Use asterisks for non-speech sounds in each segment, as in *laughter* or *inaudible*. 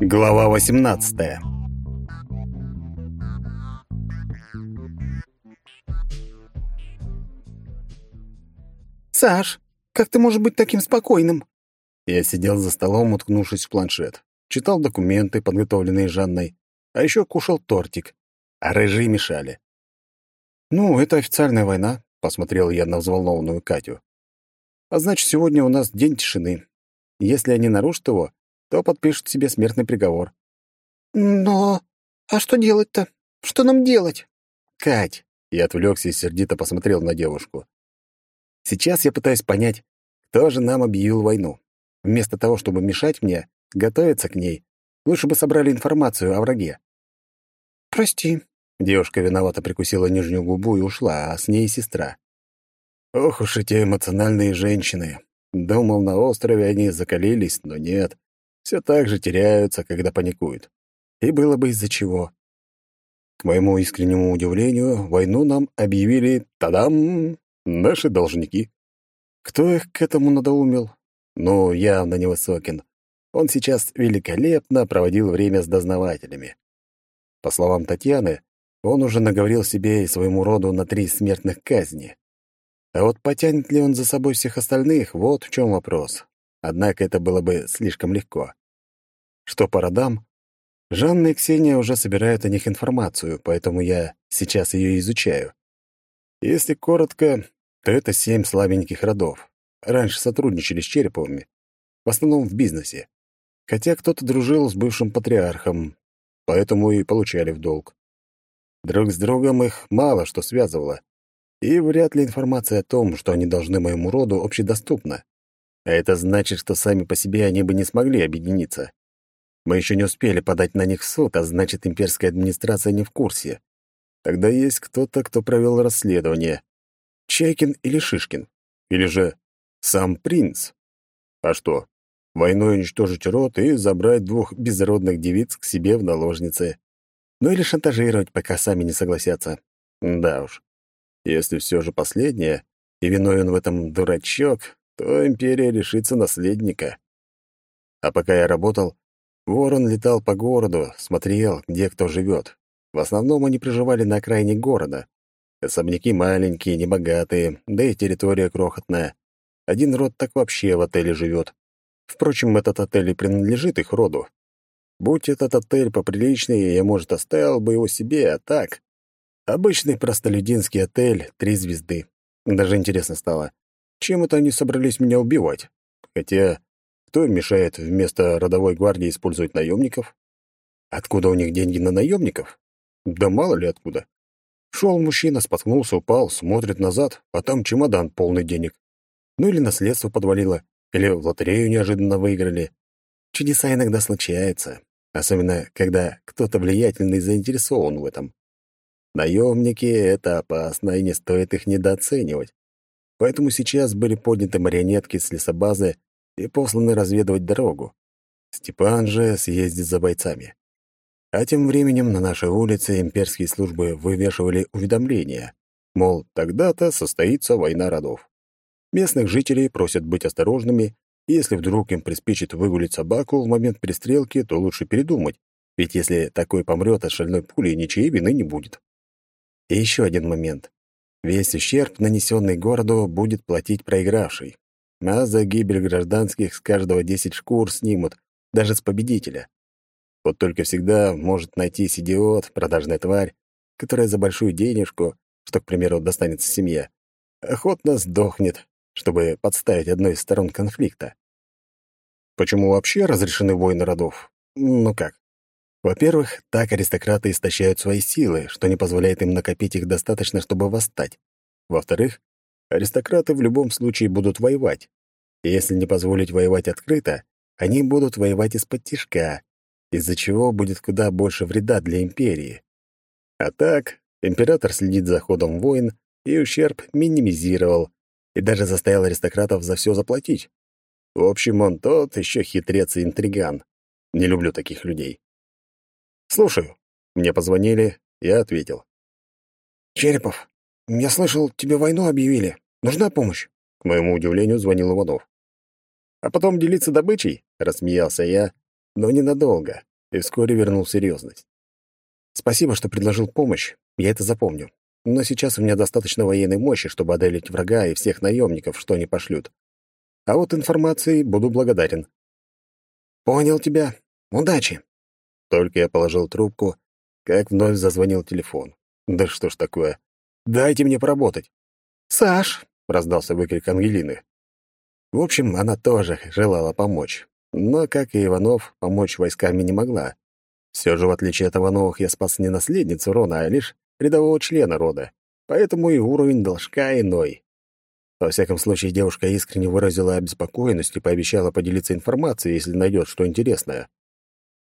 Глава 18. Саш, как ты можешь быть таким спокойным? Я сидел за столом, уткнувшись в планшет, читал документы, подготовленные Жанной, а еще кушал тортик, а рыжие мешали. «Ну, это официальная война», — посмотрел я на взволнованную Катю. «А значит, сегодня у нас день тишины. Если они нарушат его, то подпишут себе смертный приговор. Но... А что делать-то? Что нам делать? Кать, я отвлекся и сердито посмотрел на девушку. Сейчас я пытаюсь понять, кто же нам объявил войну. Вместо того, чтобы мешать мне, готовиться к ней, лучше бы собрали информацию о враге. Прости. Девушка виновато прикусила нижнюю губу и ушла, а с ней сестра. Ох уж эти эмоциональные женщины. Думал, на острове они закалились, но нет все так же теряются, когда паникуют. И было бы из-за чего. К моему искреннему удивлению, войну нам объявили, тадам, наши должники. Кто их к этому надоумил? Ну, явно не Высокин. Он сейчас великолепно проводил время с дознавателями. По словам Татьяны, он уже наговорил себе и своему роду на три смертных казни. А вот потянет ли он за собой всех остальных, вот в чем вопрос. Однако это было бы слишком легко. Что по родам? Жанна и Ксения уже собирают о них информацию, поэтому я сейчас ее изучаю. Если коротко, то это семь слабеньких родов. Раньше сотрудничали с Череповыми, в основном в бизнесе. Хотя кто-то дружил с бывшим патриархом, поэтому и получали в долг. Друг с другом их мало что связывало, и вряд ли информация о том, что они должны моему роду, общедоступна. А это значит, что сами по себе они бы не смогли объединиться. Мы еще не успели подать на них в суд, а значит, имперская администрация не в курсе. Тогда есть кто-то, кто провел расследование. Чайкин или Шишкин? Или же сам принц? А что, войной уничтожить род и забрать двух безродных девиц к себе в наложницы? Ну или шантажировать, пока сами не согласятся? Да уж. Если все же последнее, и виной он в этом дурачок, то империя лишится наследника. А пока я работал, Ворон летал по городу, смотрел, где кто живет. В основном они проживали на окраине города. Особняки маленькие, небогатые, да и территория крохотная. Один род так вообще в отеле живет. Впрочем, этот отель и принадлежит их роду. Будь этот отель поприличнее, я, может, оставил бы его себе, а так... Обычный простолюдинский отель, три звезды. Даже интересно стало, чем это они собрались меня убивать? Хотя кто им мешает вместо родовой гвардии использовать наемников? Откуда у них деньги на наемников? Да мало ли откуда. Шел мужчина, споткнулся, упал, смотрит назад, а там чемодан полный денег. Ну или наследство подвалило, или в лотерею неожиданно выиграли. Чудеса иногда случаются, особенно когда кто-то влиятельный заинтересован в этом. Наемники — это опасно, и не стоит их недооценивать. Поэтому сейчас были подняты марионетки с лесобазы и посланы разведывать дорогу. Степан же съездит за бойцами. А тем временем на нашей улице имперские службы вывешивали уведомления, мол, тогда-то состоится война родов. Местных жителей просят быть осторожными, и если вдруг им приспичит выгулить собаку в момент перестрелки, то лучше передумать, ведь если такой помрет от шальной пули, ничьей вины не будет. И еще один момент. Весь ущерб, нанесенный городу, будет платить проигравший. А за гибель гражданских с каждого десять шкур снимут, даже с победителя. Вот только всегда может найтись идиот, продажная тварь, которая за большую денежку, что, к примеру, достанется семье, охотно сдохнет, чтобы подставить одной из сторон конфликта. Почему вообще разрешены войны родов? Ну как? Во-первых, так аристократы истощают свои силы, что не позволяет им накопить их достаточно, чтобы восстать. Во-вторых, Аристократы в любом случае будут воевать. И если не позволить воевать открыто, они будут воевать из-под тишка, из-за чего будет куда больше вреда для империи. А так, император следит за ходом войн и ущерб минимизировал, и даже заставил аристократов за все заплатить. В общем, он тот еще хитрец и интриган. Не люблю таких людей. «Слушаю». Мне позвонили, я ответил. «Черепов, «Я слышал, тебе войну объявили. Нужна помощь?» К моему удивлению, звонил Иванов. «А потом делиться добычей?» — рассмеялся я, но ненадолго, и вскоре вернул серьезность. Спасибо, что предложил помощь, я это запомню. Но сейчас у меня достаточно военной мощи, чтобы одолеть врага и всех наемников, что они пошлют. А вот информацией буду благодарен. Понял тебя. Удачи. Только я положил трубку, как вновь зазвонил телефон. Да что ж такое? Дайте мне поработать. Саш, раздался выкрик Ангелины. В общем, она тоже желала помочь. Но, как и Иванов, помочь войсками не могла. Все же, в отличие от Ивановых, я спас не наследницу Рона, а лишь рядового члена рода. Поэтому и уровень должка иной. Во всяком случае, девушка искренне выразила обеспокоенность и пообещала поделиться информацией, если найдет что интересное.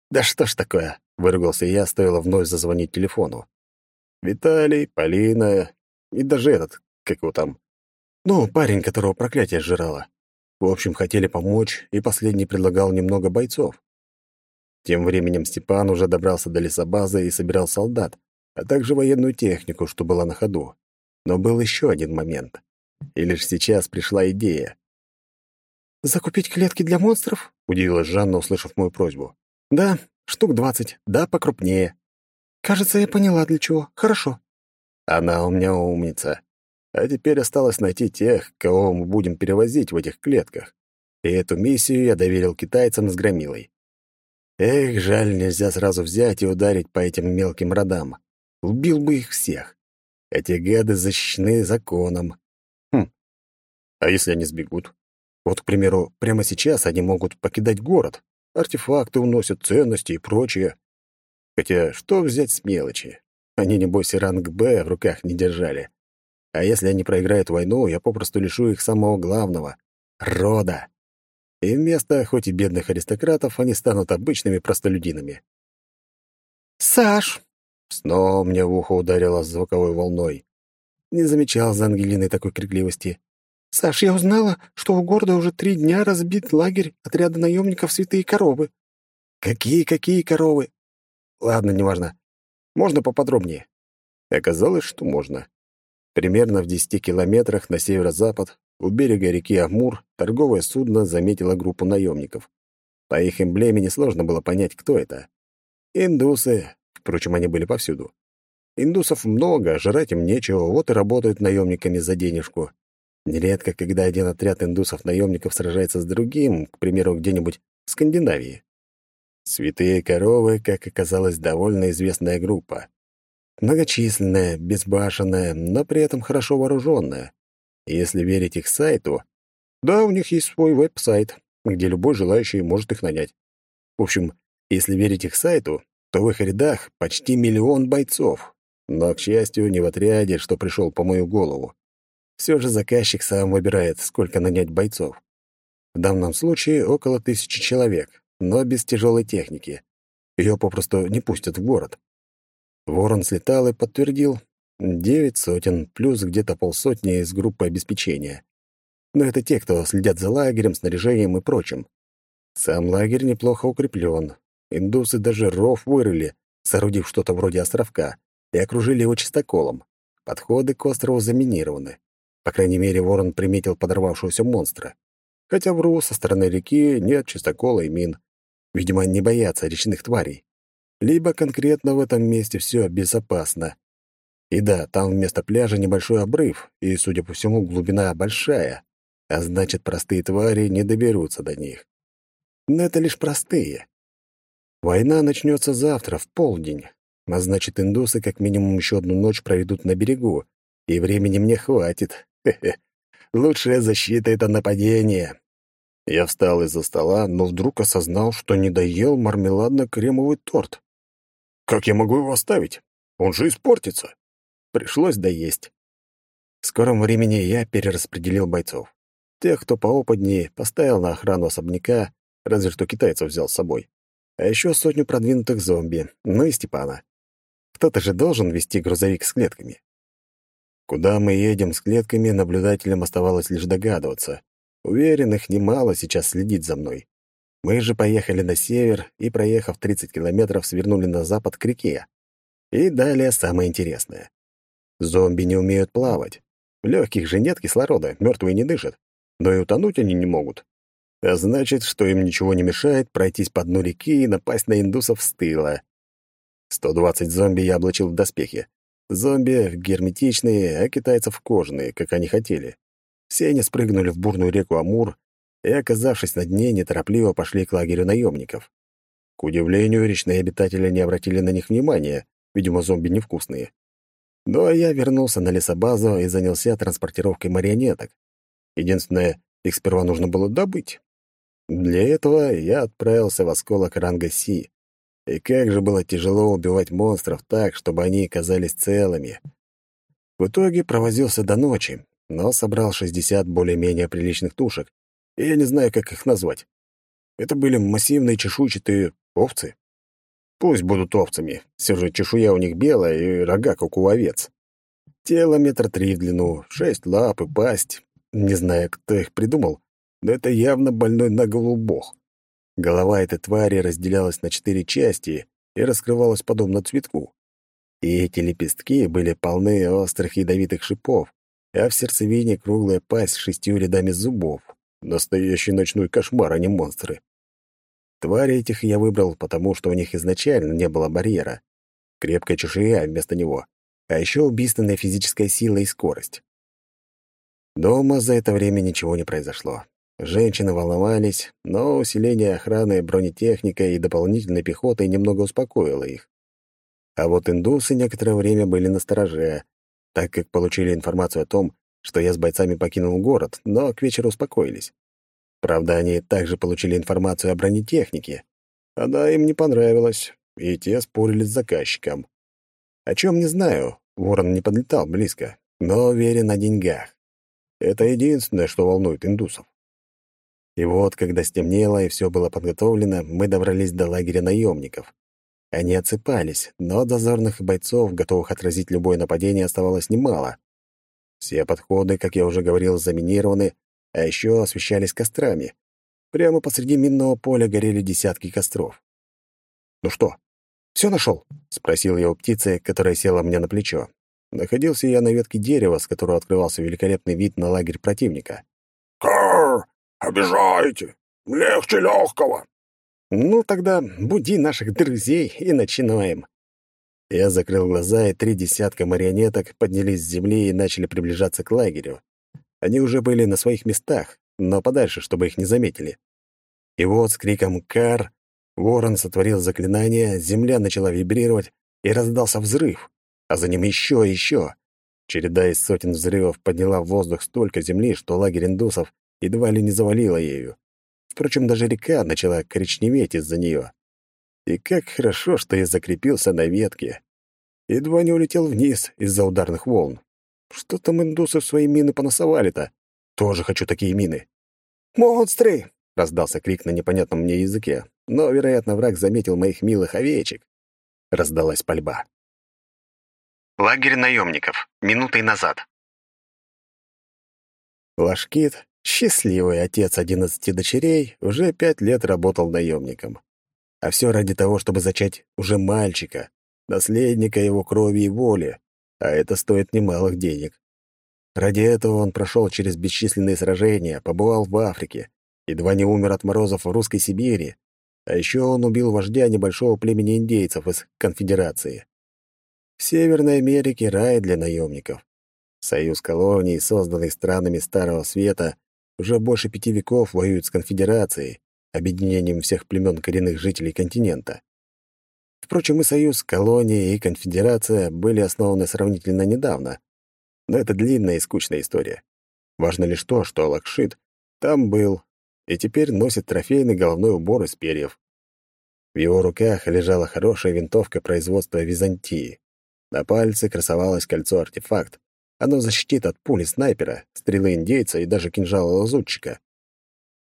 «Да что ж такое?» — выругался я, стоило вновь зазвонить телефону. Виталий, Полина и даже этот, как его там. Ну, парень, которого проклятие сжирало. В общем, хотели помочь, и последний предлагал немного бойцов. Тем временем Степан уже добрался до лесобазы и собирал солдат, а также военную технику, что была на ходу. Но был еще один момент. И лишь сейчас пришла идея. «Закупить клетки для монстров?» — удивилась Жанна, услышав мою просьбу. «Да, штук двадцать, да, покрупнее». «Кажется, я поняла, для чего. Хорошо». Она у меня умница. А теперь осталось найти тех, кого мы будем перевозить в этих клетках. И эту миссию я доверил китайцам с громилой. Эх, жаль, нельзя сразу взять и ударить по этим мелким родам. Убил бы их всех. Эти гады защищены законом. Хм. А если они сбегут? Вот, к примеру, прямо сейчас они могут покидать город. Артефакты уносят, ценности и прочее. Хотя что взять с мелочи? Они, небось, и ранг «Б» в руках не держали. А если они проиграют войну, я попросту лишу их самого главного — рода. И вместо хоть и бедных аристократов они станут обычными простолюдинами. «Саш!» — снова мне в ухо ударило звуковой волной. Не замечал за Ангелиной такой крикливости. «Саш, я узнала, что у города уже три дня разбит лагерь отряда наемников «Святые коровы». «Какие-какие коровы?» «Ладно, неважно. Можно поподробнее?» Оказалось, что можно. Примерно в десяти километрах на северо-запад, у берега реки Амур, торговое судно заметило группу наемников. По их эмблеме несложно было понять, кто это. Индусы, впрочем, они были повсюду. Индусов много, жрать им нечего, вот и работают наемниками за денежку. Нередко, когда один отряд индусов-наемников сражается с другим, к примеру, где-нибудь в Скандинавии. Святые коровы, как оказалось, довольно известная группа. Многочисленная, безбашенная, но при этом хорошо вооруженная. если верить их сайту, да, у них есть свой веб-сайт, где любой желающий может их нанять. В общем, если верить их сайту, то в их рядах почти миллион бойцов. Но, к счастью, не в отряде, что пришел по мою голову. Все же заказчик сам выбирает, сколько нанять бойцов. В данном случае около тысячи человек, но без тяжелой техники. Ее попросту не пустят в город. Ворон слетал и подтвердил. Девять сотен, плюс где-то полсотни из группы обеспечения. Но это те, кто следят за лагерем, снаряжением и прочим. Сам лагерь неплохо укреплен. Индусы даже ров вырыли, соорудив что-то вроде островка, и окружили его чистоколом. Подходы к острову заминированы. По крайней мере, ворон приметил подорвавшегося монстра. Хотя вру, со стороны реки нет чистокола и мин. Видимо, не боятся речных тварей либо конкретно в этом месте все безопасно. И да, там вместо пляжа небольшой обрыв, и, судя по всему, глубина большая, а значит, простые твари не доберутся до них. Но это лишь простые. Война начнется завтра, в полдень, а значит, индусы как минимум еще одну ночь проведут на берегу, и времени мне хватит. *laughs* Лучшая защита — это нападение. Я встал из-за стола, но вдруг осознал, что не доел мармеладно-кремовый торт. Как я могу его оставить? Он же испортится. Пришлось доесть. В скором времени я перераспределил бойцов. Тех, кто поопытнее, поставил на охрану особняка, разве что китайцев взял с собой. А еще сотню продвинутых зомби, ну и Степана. Кто-то же должен вести грузовик с клетками. Куда мы едем с клетками, наблюдателям оставалось лишь догадываться. Уверен, их немало сейчас следит за мной. Мы же поехали на север и, проехав 30 километров, свернули на запад к реке. И далее самое интересное. Зомби не умеют плавать. В легких же нет кислорода, мертвые не дышат. Но и утонуть они не могут. А значит, что им ничего не мешает пройтись по дну реки и напасть на индусов с тыла. 120 зомби я облачил в доспехи. Зомби герметичные, а китайцев кожаные, как они хотели. Все они спрыгнули в бурную реку Амур и, оказавшись на дне, неторопливо пошли к лагерю наемников. К удивлению, речные обитатели не обратили на них внимания, видимо, зомби невкусные. Ну а я вернулся на лесобазу и занялся транспортировкой марионеток. Единственное, их сперва нужно было добыть. Для этого я отправился в осколок ранга Си. И как же было тяжело убивать монстров так, чтобы они казались целыми. В итоге провозился до ночи, но собрал 60 более-менее приличных тушек, и я не знаю, как их назвать. Это были массивные чешуйчатые овцы. Пусть будут овцами, все же чешуя у них белая и рога, как у овец. Тело метра три в длину, шесть лап и пасть. Не знаю, кто их придумал, но это явно больной на голову бог. Голова этой твари разделялась на четыре части и раскрывалась подобно цветку. И эти лепестки были полны острых ядовитых шипов, а в сердцевине круглая пасть с шестью рядами зубов. Настоящий ночной кошмар, а не монстры. Твари этих я выбрал, потому что у них изначально не было барьера. Крепкая чешуя вместо него, а еще убийственная физическая сила и скорость. Дома за это время ничего не произошло. Женщины волновались, но усиление охраны, бронетехника и дополнительной пехоты немного успокоило их. А вот индусы некоторое время были настороже, так как получили информацию о том, что я с бойцами покинул город, но к вечеру успокоились. Правда, они также получили информацию о бронетехнике. Она им не понравилась, и те спорили с заказчиком. О чем не знаю, ворон не подлетал близко, но уверен о деньгах. Это единственное, что волнует индусов. И вот, когда стемнело и все было подготовлено, мы добрались до лагеря наемников. Они отсыпались, но дозорных бойцов, готовых отразить любое нападение, оставалось немало. Все подходы, как я уже говорил, заминированы, а еще освещались кострами. Прямо посреди минного поля горели десятки костров. «Ну что, все нашел?» — спросил я у птицы, которая села мне на плечо. Находился я на ветке дерева, с которого открывался великолепный вид на лагерь противника. «Карр! Обижаете! Легче легкого!» «Ну, тогда буди наших друзей и начинаем». Я закрыл глаза, и три десятка марионеток поднялись с земли и начали приближаться к лагерю. Они уже были на своих местах, но подальше, чтобы их не заметили. И вот с криком «Кар!» ворон сотворил заклинание, земля начала вибрировать, и раздался взрыв, а за ним еще и еще. Череда из сотен взрывов подняла в воздух столько земли, что лагерь индусов едва ли не завалило ею. Впрочем, даже река начала коричневеть из-за нее. И как хорошо, что я закрепился на ветке. Едва не улетел вниз из-за ударных волн. Что там индусы в свои мины понасовали-то? Тоже хочу такие мины. «Монстры!» — раздался крик на непонятном мне языке, но, вероятно, враг заметил моих милых овечек. Раздалась пальба. Лагерь наемников. Минутой назад. Лашкит Счастливый отец одиннадцати дочерей уже пять лет работал наемником. А все ради того, чтобы зачать уже мальчика, наследника его крови и воли, а это стоит немалых денег. Ради этого он прошел через бесчисленные сражения, побывал в Африке, едва не умер от морозов в русской Сибири, а еще он убил вождя небольшого племени индейцев из конфедерации. В Северной Америке рай для наемников. Союз колоний, созданный странами Старого Света, уже больше пяти веков воюют с конфедерацией, объединением всех племен коренных жителей континента. Впрочем, и союз, колония и конфедерация были основаны сравнительно недавно. Но это длинная и скучная история. Важно лишь то, что Лакшит там был и теперь носит трофейный головной убор из перьев. В его руках лежала хорошая винтовка производства Византии. На пальце красовалось кольцо-артефакт, оно защитит от пули снайпера, стрелы индейца и даже кинжала лазутчика.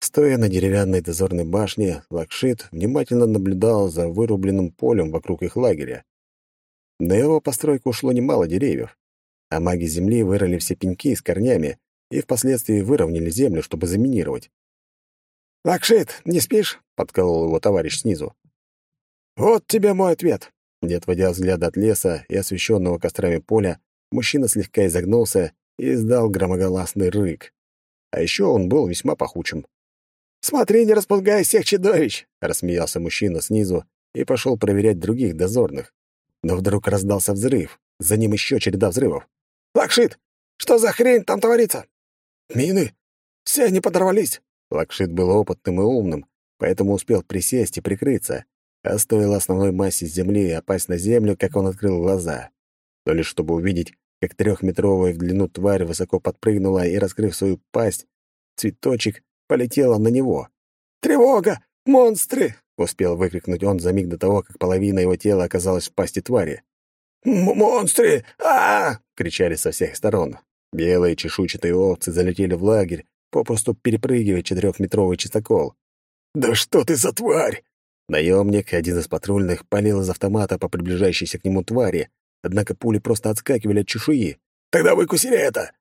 Стоя на деревянной дозорной башне, Лакшит внимательно наблюдал за вырубленным полем вокруг их лагеря. На его постройку ушло немало деревьев, а маги земли вырыли все пеньки с корнями и впоследствии выровняли землю, чтобы заминировать. «Лакшит, не спишь?» — подколол его товарищ снизу. «Вот тебе мой ответ!» Не отводя взгляда от леса и освещенного кострами поля, Мужчина слегка изогнулся и издал громоголосный рык. А еще он был весьма пахучим. Смотри, не распугай всех чудовищ!» — рассмеялся мужчина снизу и пошел проверять других дозорных. Но вдруг раздался взрыв, за ним еще череда взрывов. «Лакшит, что за хрень там творится?» «Мины! Все они подорвались!» Лакшит был опытным и умным, поэтому успел присесть и прикрыться, а стоило основной массе земли опасть на землю, как он открыл глаза. То ли чтобы увидеть, как трехметровая в длину тварь высоко подпрыгнула и, раскрыв свою пасть, цветочек полетела на него. «Тревога! Монстры!» — успел выкрикнуть он за миг до того, как половина его тела оказалась в пасти твари. «Монстры! а, кричали со всех сторон. Белые чешуйчатые овцы залетели в лагерь, попросту перепрыгивая четырехметровый чистокол. «Да что ты за тварь!» Наемник, один из патрульных, палил из автомата по приближающейся к нему твари, однако пули просто отскакивали от чешуи. «Тогда выкусили это!»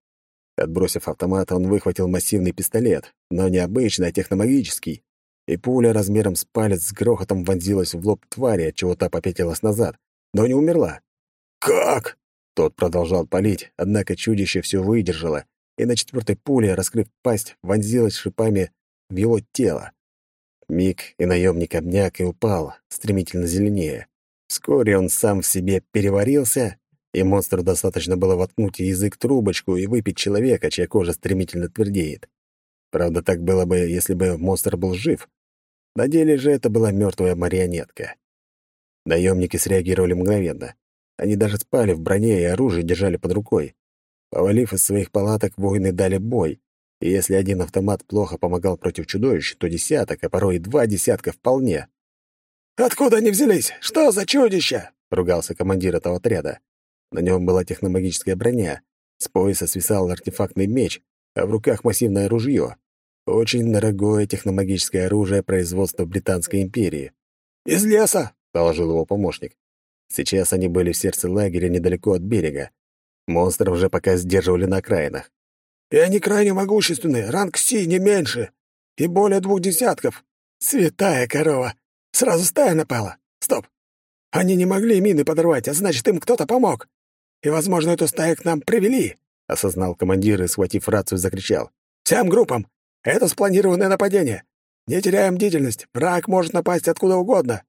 Отбросив автомат, он выхватил массивный пистолет, но не обычный, а техномагический, и пуля размером с палец с грохотом вонзилась в лоб твари, отчего та попятилась назад, но не умерла. «Как?» Тот продолжал палить, однако чудище все выдержало, и на четвертой пуле, раскрыв пасть, вонзилась шипами в его тело. Миг, и наемник обняк и упал, стремительно зеленее. Вскоре он сам в себе переварился, и монстру достаточно было воткнуть язык трубочку и выпить человека, чья кожа стремительно твердеет. Правда, так было бы, если бы монстр был жив. На деле же это была мертвая марионетка. Наемники среагировали мгновенно. Они даже спали в броне и оружие держали под рукой. Повалив из своих палаток, воины дали бой, и если один автомат плохо помогал против чудовищ, то десяток, а порой и два десятка вполне. «Откуда они взялись? Что за чудища?» — ругался командир этого отряда. На нем была техномагическая броня, с пояса свисал артефактный меч, а в руках массивное ружье. Очень дорогое техномагическое оружие производства Британской империи. «Из леса!» — доложил его помощник. Сейчас они были в сердце лагеря недалеко от берега. Монстров уже пока сдерживали на окраинах. «И они крайне могущественные, ранг Си не меньше, и более двух десятков. Святая корова! Сразу стая напала. Стоп! Они не могли мины подорвать, а значит, им кто-то помог. И, возможно, эту стаю к нам привели», — осознал командир и, схватив рацию, закричал. «Всем группам! Это спланированное нападение! Не теряем бдительность, враг может напасть откуда угодно!»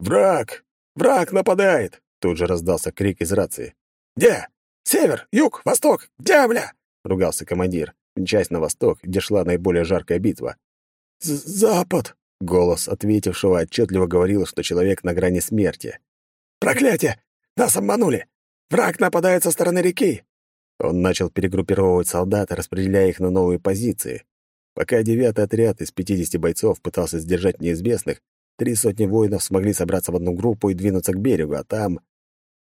«Враг! «Враг нападает!» — тут же раздался крик из рации. «Где? Север, юг, восток! Где, бля?» — ругался командир, часть на восток, где шла наиболее жаркая битва. «Запад!» — голос ответившего отчетливо говорил, что человек на грани смерти. «Проклятие! Нас обманули! Враг нападает со стороны реки!» Он начал перегруппировывать солдат, распределяя их на новые позиции. Пока девятый отряд из пятидесяти бойцов пытался сдержать неизвестных, Три сотни воинов смогли собраться в одну группу и двинуться к берегу, а там...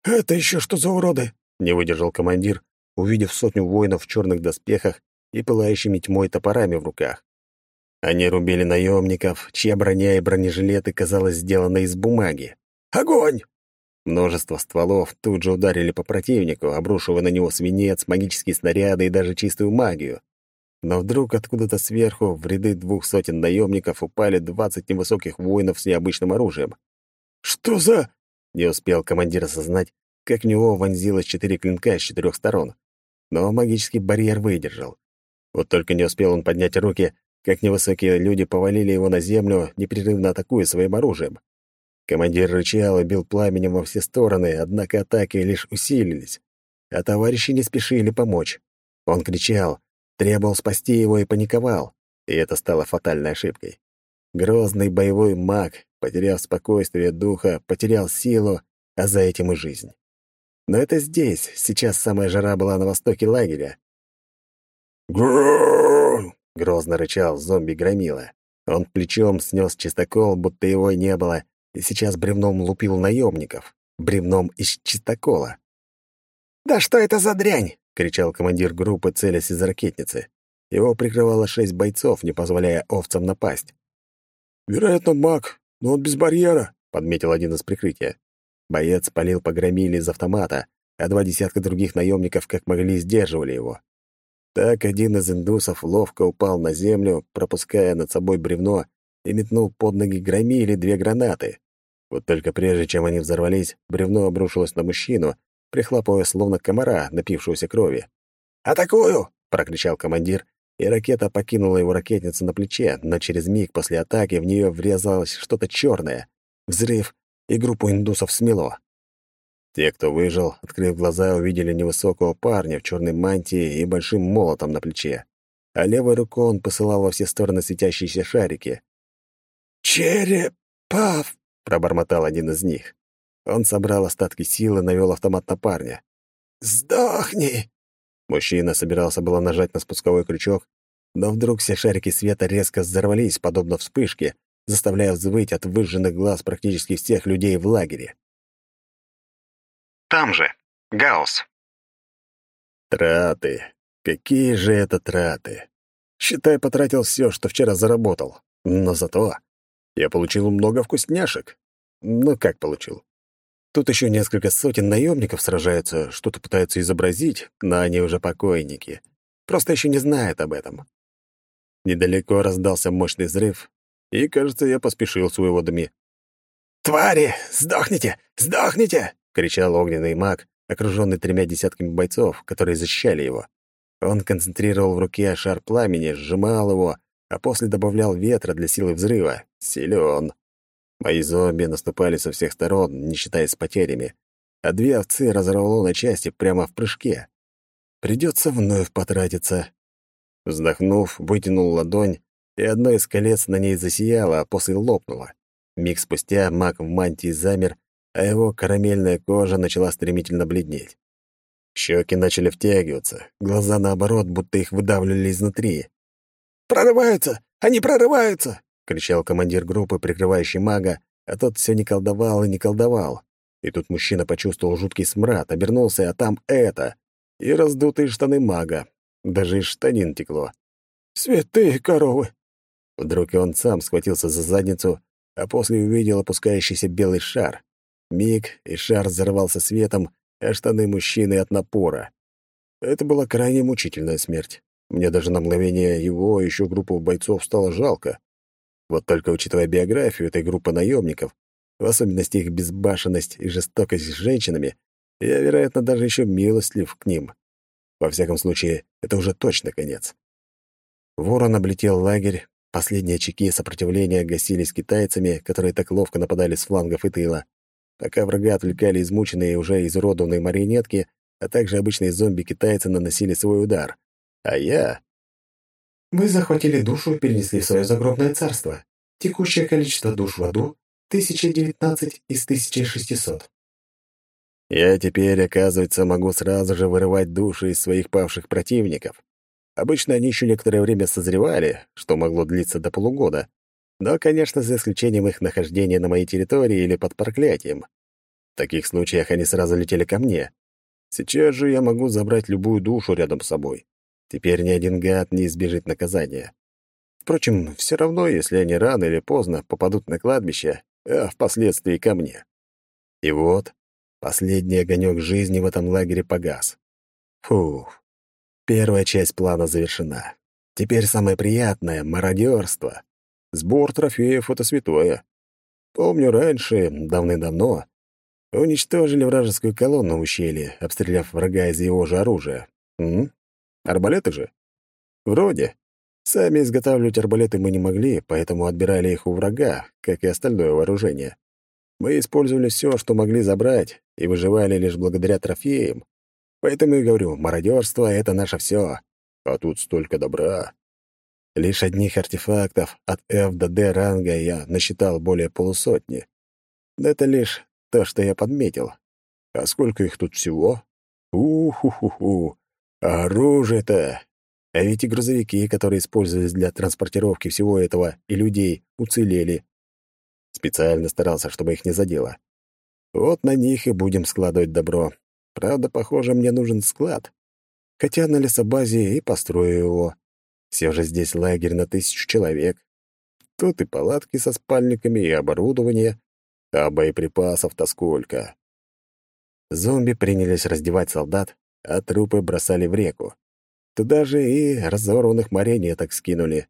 «Это еще что за уроды?» — не выдержал командир, увидев сотню воинов в черных доспехах и пылающими тьмой топорами в руках. Они рубили наемников, чья броня и бронежилеты, казалось, сделаны из бумаги. «Огонь!» Множество стволов тут же ударили по противнику, обрушивая на него свинец, магические снаряды и даже чистую магию. Но вдруг откуда-то сверху в ряды двух сотен наемников упали двадцать невысоких воинов с необычным оружием. «Что за...» — не успел командир осознать, как в него вонзилось четыре клинка с четырех сторон. Но магический барьер выдержал. Вот только не успел он поднять руки, как невысокие люди повалили его на землю, непрерывно атакуя своим оружием. Командир рычал и бил пламенем во все стороны, однако атаки лишь усилились, а товарищи не спешили помочь. Он кричал, Требовал спасти его и паниковал, и это стало фатальной ошибкой. Грозный боевой маг, потеряв спокойствие духа, потерял силу, а за этим и жизнь. Но это здесь, сейчас самая жара была на востоке лагеря. «Грррр!» — грозно рычал зомби-громила. Он плечом снес чистокол, будто его и не было, и сейчас бревном лупил наемников. Бревном из чистокола. «Да что это за дрянь?» — кричал командир группы, целясь из ракетницы. Его прикрывало шесть бойцов, не позволяя овцам напасть. «Вероятно, маг, но он без барьера», — подметил один из прикрытия. Боец палил по громиле из автомата, а два десятка других наемников как могли сдерживали его. Так один из индусов ловко упал на землю, пропуская над собой бревно, и метнул под ноги громили две гранаты. Вот только прежде чем они взорвались, бревно обрушилось на мужчину, прихлапывая словно комара, напившегося крови. «Атакую!» — прокричал командир и ракета покинула его ракетницу на плече, но через миг после атаки в нее врезалось что-то черное. Взрыв, и группу индусов смело. Те, кто выжил, открыв глаза, увидели невысокого парня в черной мантии и большим молотом на плече, а левой рукой он посылал во все стороны светящиеся шарики. «Черепав!» — пробормотал один из них. Он собрал остатки сил и навел автомат на парня. «Сдохни!» Мужчина собирался было нажать на спусковой крючок, но вдруг все шарики света резко взорвались, подобно вспышке, заставляя взвыть от выжженных глаз практически всех людей в лагере. Там же. Гаусс. Траты. Какие же это траты? Считай, потратил все, что вчера заработал. Но зато я получил много вкусняшек. Ну, как получил? Тут еще несколько сотен наемников сражаются, что-то пытаются изобразить, но они уже покойники. Просто еще не знают об этом. Недалеко раздался мощный взрыв, и, кажется, я поспешил с выводами. «Твари! Сдохните! Сдохните!» — кричал огненный маг, окруженный тремя десятками бойцов, которые защищали его. Он концентрировал в руке шар пламени, сжимал его, а после добавлял ветра для силы взрыва. Силен. Мои зомби наступали со всех сторон, не считаясь потерями, а две овцы разорвало на части прямо в прыжке. Придется вновь потратиться. Вздохнув, вытянул ладонь, и одно из колец на ней засияло, а после лопнуло. Миг спустя маг в мантии замер, а его карамельная кожа начала стремительно бледнеть. Щеки начали втягиваться, глаза, наоборот, будто их выдавливали изнутри. «Прорываются! Они прорываются!» кричал командир группы, прикрывающий мага, а тот все не колдовал и не колдовал. И тут мужчина почувствовал жуткий смрад, обернулся, а там это. И раздутые штаны мага. Даже из штанин текло. «Святые коровы!» Вдруг и он сам схватился за задницу, а после увидел опускающийся белый шар. Миг, и шар взорвался светом, а штаны мужчины от напора. Это была крайне мучительная смерть. Мне даже на мгновение его и еще группу бойцов стало жалко. Вот только учитывая биографию этой группы наемников, в особенности их безбашенность и жестокость с женщинами, я, вероятно, даже еще милостлив к ним. Во всяком случае, это уже точно конец. Ворон облетел лагерь, последние очаги сопротивления гасились китайцами, которые так ловко нападали с флангов и тыла. Пока врага отвлекали измученные и уже изуродованные марионетки, а также обычные зомби-китайцы наносили свой удар. А я... Вы захватили душу и перенесли в свое загробное царство. Текущее количество душ в аду — 1019 из 1600. Я теперь, оказывается, могу сразу же вырывать души из своих павших противников. Обычно они еще некоторое время созревали, что могло длиться до полугода. Но, конечно, за исключением их нахождения на моей территории или под проклятием. В таких случаях они сразу летели ко мне. Сейчас же я могу забрать любую душу рядом с собой. Теперь ни один гад не избежит наказания. Впрочем, все равно, если они рано или поздно попадут на кладбище, а впоследствии ко мне. И вот последний огонек жизни в этом лагере погас. Фух, первая часть плана завершена. Теперь самое приятное — мародерство. Сбор трофеев — это святое. Помню, раньше, давным-давно, уничтожили вражескую колонну в ущелье, обстреляв врага из его же оружия. М? Арбалеты же? Вроде. Сами изготавливать арбалеты мы не могли, поэтому отбирали их у врага, как и остальное вооружение. Мы использовали все, что могли забрать, и выживали лишь благодаря трофеям. Поэтому и говорю, мародерство — это наше все. А тут столько добра. Лишь одних артефактов от F до D ранга я насчитал более полусотни. Но это лишь то, что я подметил. А сколько их тут всего? У-ху-ху-ху. Оружие-то... А ведь и грузовики, которые использовались для транспортировки всего этого, и людей, уцелели. Специально старался, чтобы их не задело. Вот на них и будем складывать добро. Правда, похоже, мне нужен склад. Хотя на лесобазе и построю его. Все же здесь лагерь на тысячу человек. Тут и палатки со спальниками, и оборудование. А боеприпасов-то сколько. Зомби принялись раздевать солдат, а трупы бросали в реку. Туда же и разорванных марионеток скинули.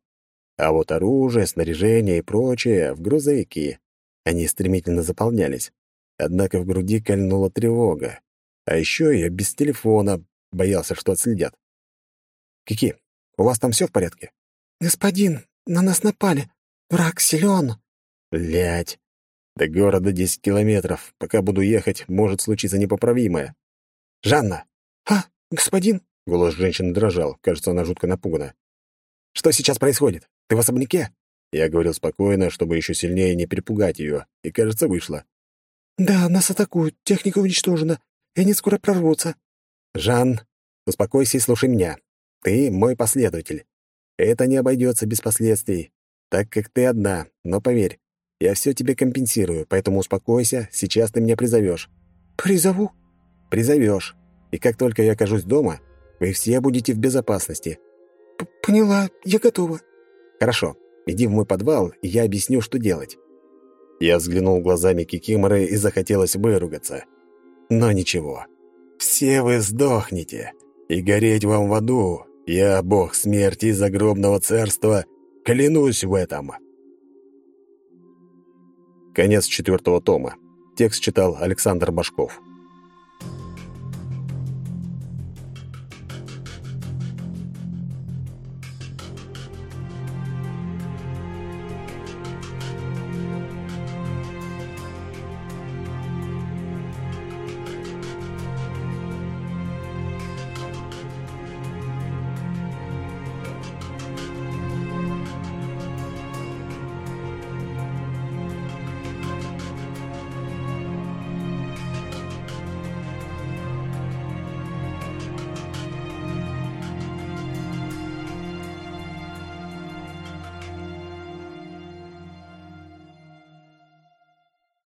А вот оружие, снаряжение и прочее — в грузовики. Они стремительно заполнялись. Однако в груди кольнула тревога. А еще я без телефона боялся, что отследят. «Кики, У вас там все в порядке?» «Господин, на нас напали. Враг силен». «Блядь. До города десять километров. Пока буду ехать, может случиться непоправимое. Жанна!» «А, господин?» Голос женщины дрожал. Кажется, она жутко напугана. «Что сейчас происходит? Ты в особняке?» Я говорил спокойно, чтобы еще сильнее не перепугать ее, и, кажется, вышло. «Да, нас атакуют, техника уничтожена, и они скоро прорвутся». «Жан, успокойся и слушай меня. Ты мой последователь. Это не обойдется без последствий, так как ты одна, но поверь, я все тебе компенсирую, поэтому успокойся, сейчас ты меня призовешь». «Призову?» «Призовешь. И как только я окажусь дома, вы все будете в безопасности». П «Поняла, я готова». «Хорошо. Иди в мой подвал, и я объясню, что делать». Я взглянул глазами Кикиморы и захотелось выругаться. Но ничего. Все вы сдохнете, и гореть вам в аду. Я, бог смерти и загробного царства, клянусь в этом. Конец четвертого тома. Текст читал Александр Башков.